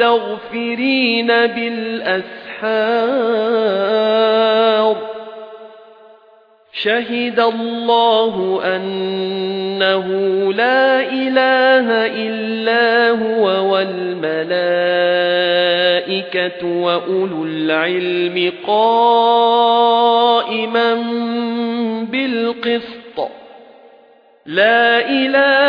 والمستغفرين بالأسحار. شهد الله أنه لا إله إلا هو والملائكة وأولو العلم قائما بالقسط. لا إله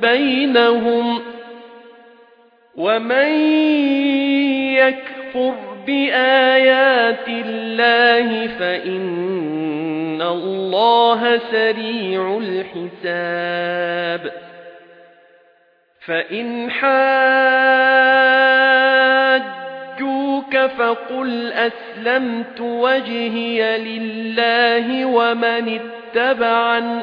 بينهم ومن يكفر بآيات الله فإن الله سريع الحساب فإن حاجوك فقل أسلمت وجهي لله ومن اتبعن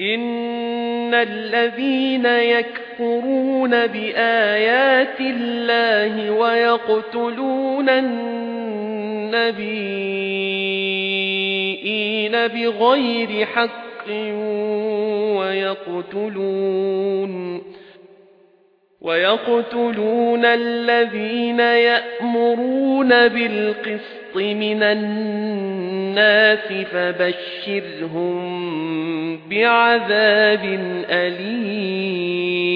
إِنَّ الَّذِينَ يَكْفُرُونَ بِآيَاتِ اللَّهِ وَيَقْتُلُونَ النَّبِيِّينَ بِغَيْرِ حَقٍّ ويقتلون ويقتلون الذين يأمرون بالقسط من الناس فبشرهم بعذاب أليم.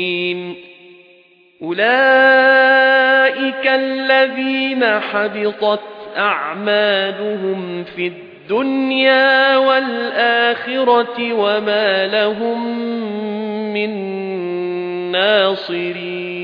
أولئك الذين حبطت أعمالهم في الدنيا والآخرة وما لهم من ناصرين.